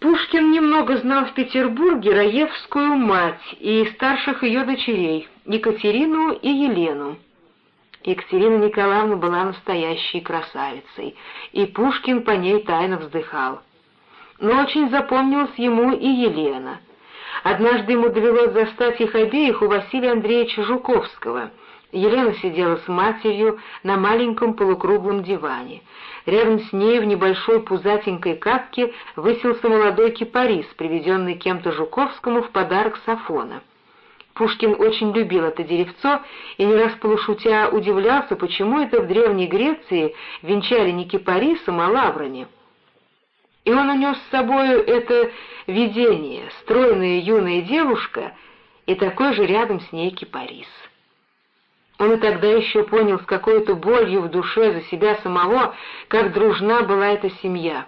Пушкин немного знал в Петербурге Раевскую мать и старших ее дочерей, Екатерину и Елену. Екатерина Николаевна была настоящей красавицей, и Пушкин по ней тайно вздыхал. Но очень запомнилась ему и Елена. Однажды ему довелось застать их обеих у Василия Андреевича Жуковского. Елена сидела с матерью на маленьком полукруглом диване. Рядом с ней в небольшой пузатенькой капке высился молодой кипарис, привезенный кем-то Жуковскому в подарок Сафона. Пушкин очень любил это деревцо и не раз полушутя удивлялся, почему это в Древней Греции венчали не кипарисом, а лаврами. И он унес с собою это видение, стройная юная девушка и такой же рядом с ней кипарис. Он и тогда еще понял с какой-то болью в душе за себя самого, как дружна была эта семья.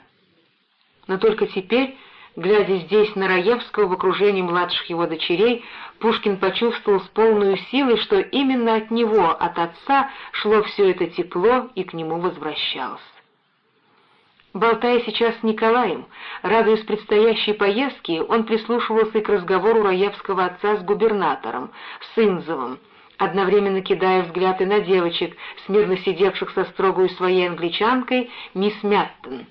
Но только теперь, глядя здесь на Раевского в окружении младших его дочерей, Пушкин почувствовал с полной силой, что именно от него, от отца, шло все это тепло и к нему возвращалось. Болтая сейчас с Николаем, радуясь предстоящей поездке, он прислушивался к разговору Раевского отца с губернатором, с Инзовым, одновременно кидая взгляды на девочек, смирно сидевших со строгой своей англичанкой, мисс Мяттон.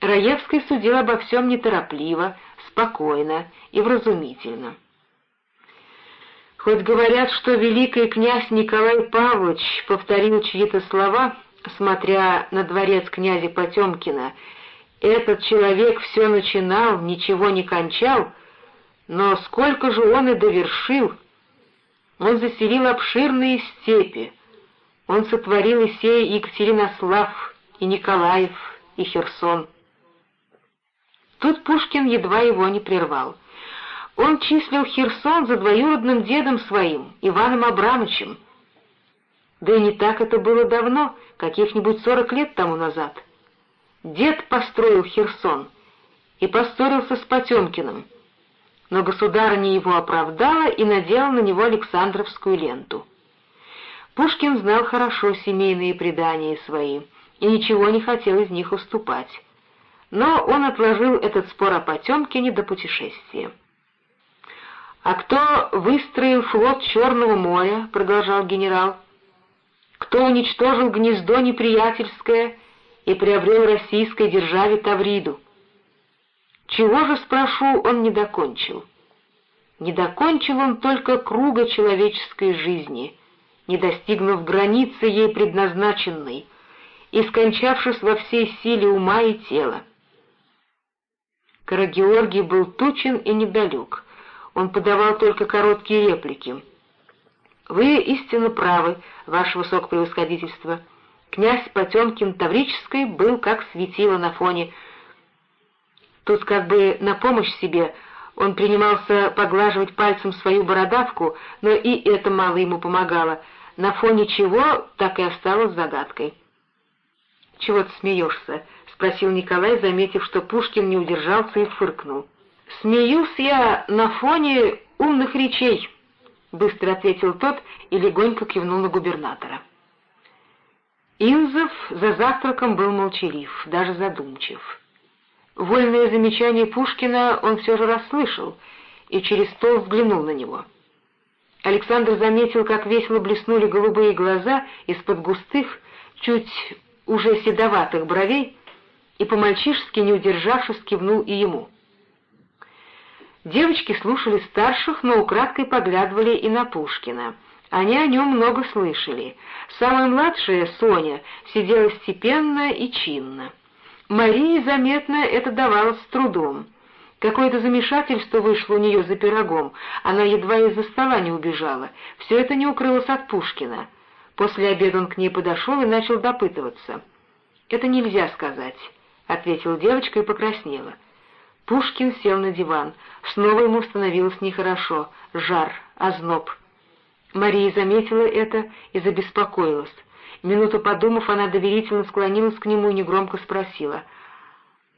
Раевский судил обо всем неторопливо, спокойно и вразумительно. Хоть говорят, что великий князь Николай Павлович повторил чьи-то слова, смотря на дворец князя Потемкина, этот человек все начинал, ничего не кончал, но сколько же он и довершил — он заселил обширные степи. Он сотворил и сей Екатеринослав, и Николаев, и Херсон. Тут Пушкин едва его не прервал. Он числил Херсон за двоюродным дедом своим, Иваном Абрамовичем. Да и не так это было давно, каких-нибудь сорок лет тому назад. Дед построил Херсон и поссорился с Потемкиным но государыня его оправдала и надела на него Александровскую ленту. Пушкин знал хорошо семейные предания свои и ничего не хотел из них уступать. Но он отложил этот спор о Потемкине до путешествия. «А кто выстроил флот Черного моря?» — продолжал генерал. «Кто уничтожил гнездо неприятельское и приобрел российской державе Тавриду?» Чего же, спрошу, он не докончил? Не докончил он только круга человеческой жизни, не достигнув границы ей предназначенной и скончавшись во всей силе ума и тела. Карагеоргий был тучен и недалек, он подавал только короткие реплики. «Вы истинно правы, ваше высокопревосходительство. Князь Потемкин Таврический был как светило на фоне Тут как бы на помощь себе он принимался поглаживать пальцем свою бородавку, но и это мало ему помогало, на фоне чего так и осталось загадкой. «Чего ты смеешься?» — спросил Николай, заметив, что Пушкин не удержался и фыркнул. «Смеюсь я на фоне умных речей», — быстро ответил тот и легонько кивнул на губернатора. Инзов за завтраком был молчалив, даже задумчив. Вольное замечание Пушкина он все же расслышал и через стол взглянул на него. Александр заметил, как весело блеснули голубые глаза из-под густых, чуть уже седоватых бровей, и по-мальчишески, не удержавшись, кивнул и ему. Девочки слушали старших, но украдкой поглядывали и на Пушкина. Они о нем много слышали. Самая младшая, Соня, сидела степенно и чинно. Марии заметно это давалось с трудом. Какое-то замешательство вышло у нее за пирогом, она едва из-за стола не убежала. Все это не укрылось от Пушкина. После обеда он к ней подошел и начал допытываться. «Это нельзя сказать», — ответила девочка и покраснела. Пушкин сел на диван. Снова ему становилось нехорошо, жар, озноб. Мария заметила это и забеспокоилась. Минуту подумав, она доверительно склонилась к нему и негромко спросила.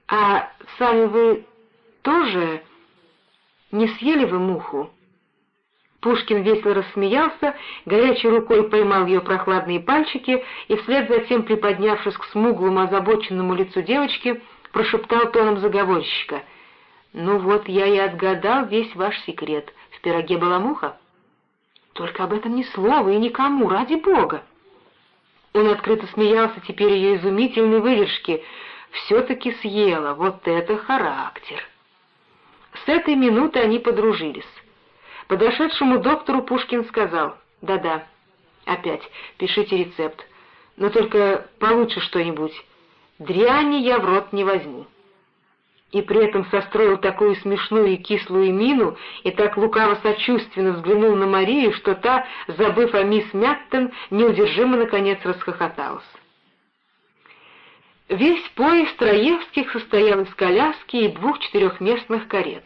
«А сами вы тоже не съели вы муху?» Пушкин весело рассмеялся, горячей рукой поймал ее прохладные пальчики и, вслед за тем приподнявшись к смуглому озабоченному лицу девочки, прошептал тоном заговорщика. «Ну вот, я и отгадал весь ваш секрет. В пироге была муха?» «Только об этом ни слова и никому, ради бога!» Он открыто смеялся теперь ее изумительной выдержки. «Все-таки съела, вот это характер!» С этой минуты они подружились. Подошедшему доктору Пушкин сказал, «Да-да, опять, пишите рецепт, но только получше что-нибудь. Дряни я в рот не возьму». И при этом состроил такую смешную и кислую мину и так лукаво-сочувственно взглянул на Марию, что та, забыв о мисс Мяттон, неудержимо наконец расхохоталась. Весь поезд Троевских состоял из коляски и двух четырехместных карет.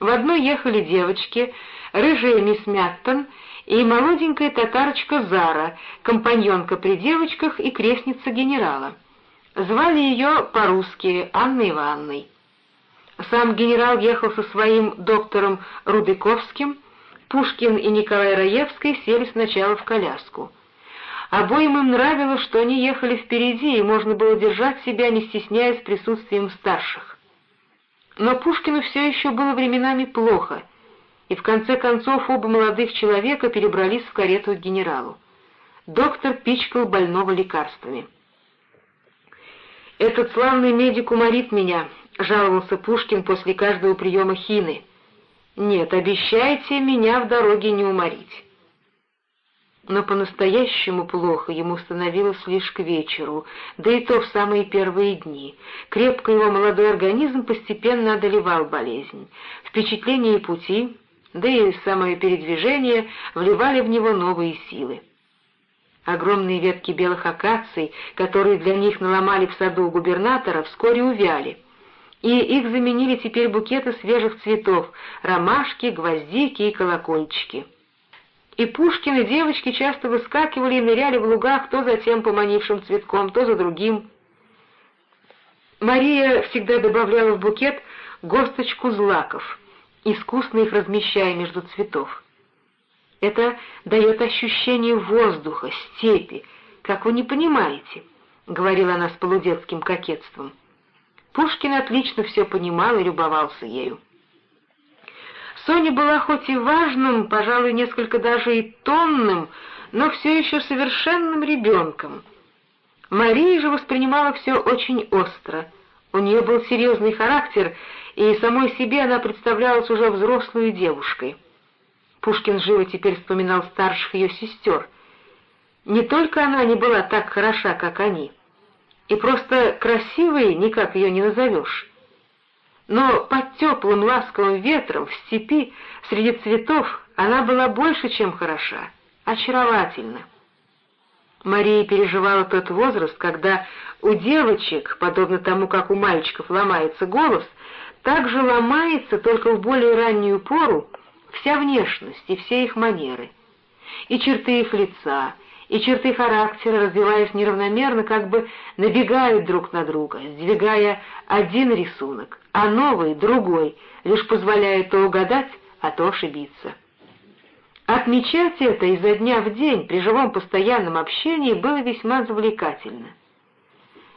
В одной ехали девочки, рыжая мисс Мяттон и молоденькая татарочка Зара, компаньонка при девочках и крестница генерала. Звали ее по-русски Анной Ивановной. Сам генерал ехал со своим доктором Рудыковским, Пушкин и Николай Раевский сели сначала в коляску. Обоим им нравилось, что они ехали впереди, и можно было держать себя, не стесняясь присутствием старших. Но Пушкину все еще было временами плохо, и в конце концов оба молодых человека перебрались в карету к генералу. Доктор пичкал больного лекарствами. «Этот славный медик уморит меня», — жаловался Пушкин после каждого приема хины. «Нет, обещайте меня в дороге не уморить» но по-настоящему плохо ему становилось лишь к вечеру, да и то в самые первые дни. Крепко его молодой организм постепенно одолевал болезнь. Впечатления и пути, да и самое передвижение вливали в него новые силы. Огромные ветки белых акаций, которые для них наломали в саду губернатора, вскоре увяли, и их заменили теперь букеты свежих цветов — ромашки, гвоздики и колокольчики и Пушкин, девочки часто выскакивали и ныряли в лугах то за тем поманившим цветком, то за другим. Мария всегда добавляла в букет горсточку злаков, искусно их размещая между цветов. Это дает ощущение воздуха, степи, как вы не понимаете, — говорила она с полудетским кокетством. Пушкин отлично все понимал и любовался ею. Соня была хоть и важным, пожалуй, несколько даже и тонным, но все еще совершенным ребенком. Мария же воспринимала все очень остро. У нее был серьезный характер, и самой себе она представлялась уже взрослой девушкой. Пушкин живо теперь вспоминал старших ее сестер. Не только она не была так хороша, как они, и просто красивой никак ее не назовешь но под теплым ласковым ветром в степи среди цветов она была больше, чем хороша, очаровательна. Мария переживала тот возраст, когда у девочек, подобно тому, как у мальчиков ломается голос, так же ломается только в более раннюю пору вся внешность и все их манеры, и черты их лица, и черты характера, развиваясь неравномерно, как бы набегают друг на друга, сдвигая один рисунок, а новый, другой, лишь позволяет то угадать, а то ошибиться. Отмечать это изо дня в день при живом постоянном общении было весьма завлекательно.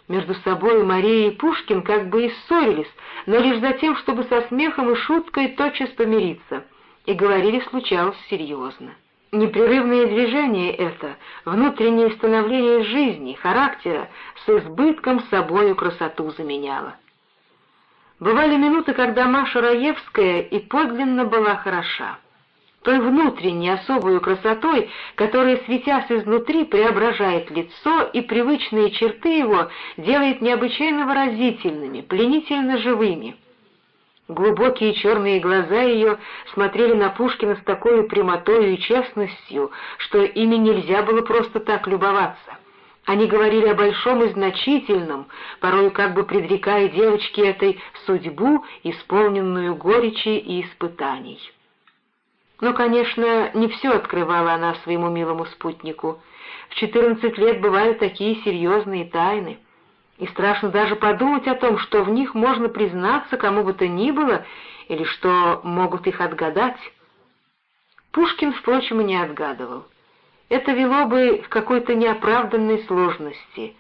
Между собой Мария и Пушкин как бы и ссорились, но лишь за тем, чтобы со смехом и шуткой тотчас помириться, и говорили случалось серьезно. Непрерывное движение это, внутреннее становление жизни, характера, с избытком собою красоту заменяло. Бывали минуты, когда Маша Раевская и подлинно была хороша. Той внутренней особой красотой, которая, светясь изнутри, преображает лицо и привычные черты его делает необычайно выразительными, пленительно живыми. Глубокие черные глаза ее смотрели на Пушкина с такой прямотой и честностью, что ими нельзя было просто так любоваться. Они говорили о большом и значительном, порой как бы предрекая девочке этой судьбу, исполненную горечи и испытаний. Но, конечно, не все открывала она своему милому спутнику. В четырнадцать лет бывают такие серьезные тайны — и страшно даже подумать о том, что в них можно признаться кому бы то ни было, или что могут их отгадать. Пушкин, впрочем, и не отгадывал. Это вело бы в какой-то неоправданной сложности.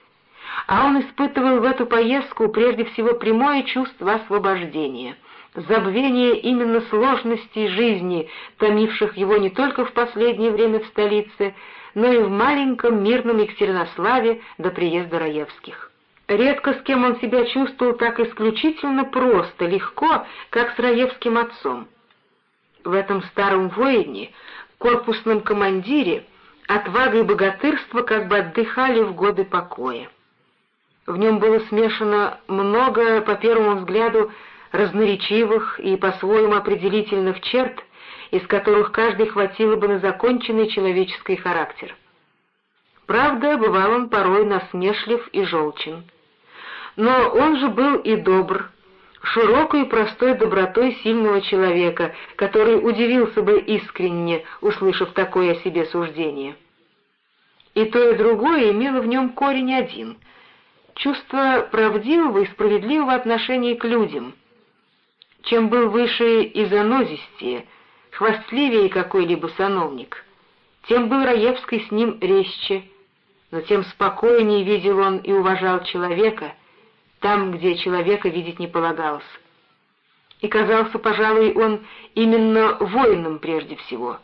а он испытывал в эту поездку прежде всего прямое чувство освобождения, забвение именно сложностей жизни, томивших его не только в последнее время в столице, но и в маленьком мирном Екатеринославе до приезда Раевских. Редко с кем он себя чувствовал так исключительно просто, легко, как с Раевским отцом. В этом старом воине, корпусном командире, отвага и богатырство как бы отдыхали в годы покоя. В нем было смешано много, по первому взгляду, разноречивых и по-своему определительных черт, из которых каждый хватило бы на законченный человеческий характер. Правда, бывал он порой насмешлив и желчен. Но он же был и добр, широкой и простой добротой сильного человека, который удивился бы искренне, услышав такое о себе суждение. И то, и другое имело в нем корень один — чувство правдивого и справедливого отношения к людям. Чем был выше и занозистее, хвастливее какой-либо сановник, тем был Раевский с ним резче, но тем спокойнее видел он и уважал человека, там, где человека видеть не полагалось. И казался, пожалуй, он именно воином прежде всего,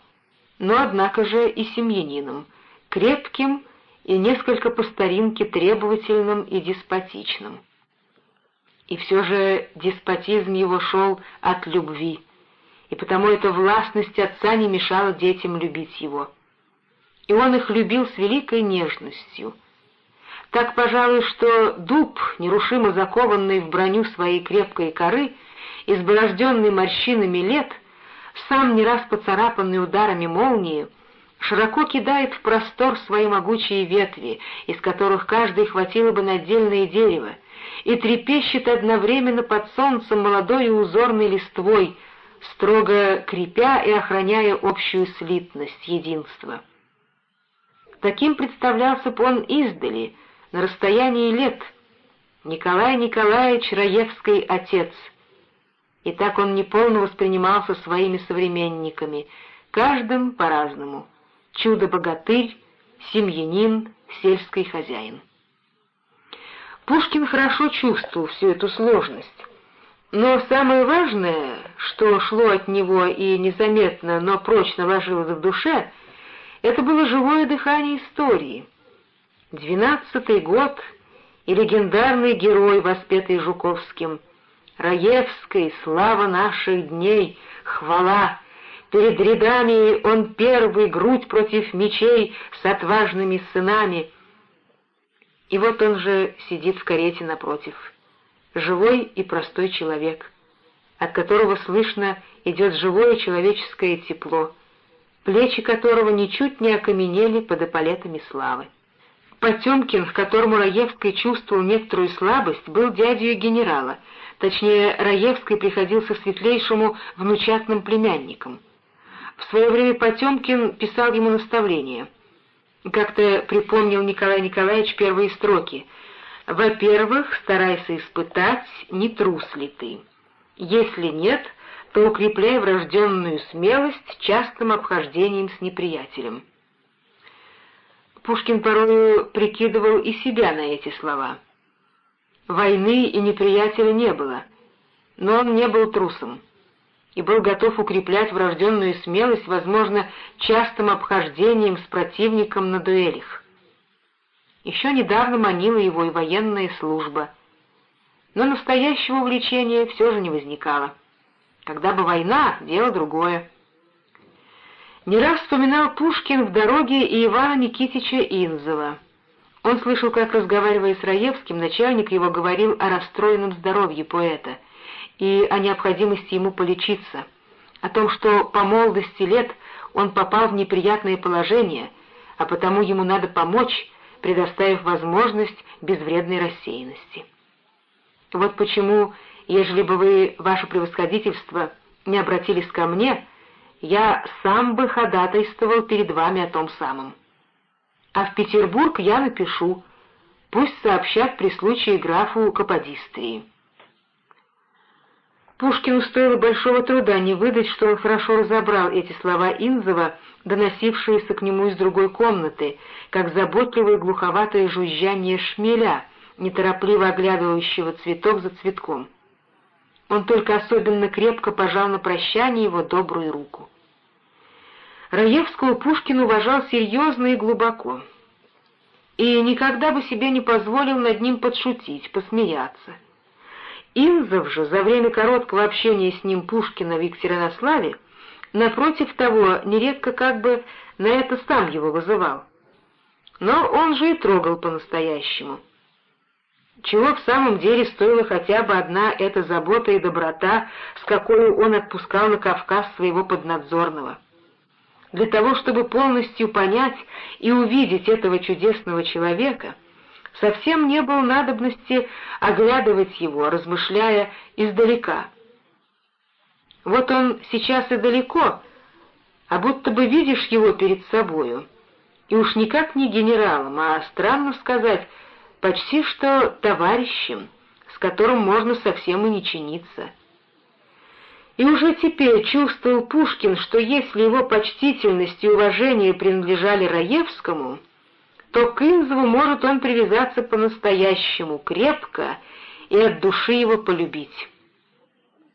но, однако же, и семьянином, крепким и несколько по старинке требовательным и деспотичным. И все же деспотизм его шел от любви, и потому эта властность отца не мешала детям любить его. И он их любил с великой нежностью — так, пожалуй, что дуб, нерушимо закованный в броню своей крепкой коры, изборожденный морщинами лет, сам не раз поцарапанный ударами молнии, широко кидает в простор свои могучие ветви, из которых каждый хватило бы на отдельное дерево, и трепещет одновременно под солнцем молодой и узорной листвой, строго крепя и охраняя общую слитность, единство. Таким представлялся бы он издали, на расстоянии лет. Николай Николаевич Раевский отец. И так он неполно воспринимался своими современниками, каждым по-разному. Чудо-богатырь, семьянин, сельский хозяин. Пушкин хорошо чувствовал всю эту сложность. Но самое важное, что шло от него и незаметно, но прочно ложилось в душе, это было живое дыхание истории — Двенадцатый год и легендарный герой, воспетый Жуковским. Раевской, слава наших дней, хвала! Перед рядами он первый, грудь против мечей с отважными сынами. И вот он же сидит в карете напротив. Живой и простой человек, от которого слышно идет живое человеческое тепло, плечи которого ничуть не окаменели под эполетами славы. Потемкин, к которому Раевский чувствовал некоторую слабость, был дядей генерала, точнее, Раевский приходился светлейшему внучатным племянником. В свое время Потемкин писал ему наставление. Как-то припомнил Николай Николаевич первые строки. «Во-первых, старайся испытать, не трус ли ты. Если нет, то укрепляй врожденную смелость частым обхождением с неприятелем». Пушкин порою прикидывал и себя на эти слова. Войны и неприятеля не было, но он не был трусом и был готов укреплять врожденную смелость, возможно, частым обхождением с противником на дуэлях. Еще недавно манила его и военная служба, но настоящего увлечения все же не возникало. Когда бы война — дело другое. Не раз вспоминал Пушкин в дороге и Ивана Никитича Инзова. Он слышал, как, разговаривая с Раевским, начальник его говорил о расстроенном здоровье поэта и о необходимости ему полечиться, о том, что по молодости лет он попал в неприятное положение, а потому ему надо помочь, предоставив возможность безвредной рассеянности. Вот почему, ежели бы вы, ваше превосходительство, не обратились ко мне, я сам бы ходатайствовал перед вами о том самом. А в Петербург я напишу, пусть сообщат при случае графу Каподистрии. Пушкину стоило большого труда не выдать, что он хорошо разобрал эти слова Инзова, доносившиеся к нему из другой комнаты, как заботливое глуховатое жужжание шмеля, неторопливо оглядывающего цветок за цветком. Он только особенно крепко пожал на прощание его добрую руку. Раевского Пушкин уважал серьезно и глубоко, и никогда бы себе не позволил над ним подшутить, посмеяться. Инзов же за время короткого общения с ним Пушкина в Екатеринославе, напротив того, нередко как бы на это сам его вызывал. Но он же и трогал по-настоящему. Чего в самом деле стоила хотя бы одна эта забота и доброта, с какой он отпускал на Кавказ своего поднадзорного. Для того, чтобы полностью понять и увидеть этого чудесного человека, совсем не было надобности оглядывать его, размышляя издалека. Вот он сейчас и далеко, а будто бы видишь его перед собою, и уж никак не генералом, а, странно сказать, почти что товарищем, с которым можно совсем и не чиниться. И уже теперь чувствовал Пушкин, что если его почтительность и уважение принадлежали Раевскому, то к Инзову может он привязаться по-настоящему крепко и от души его полюбить.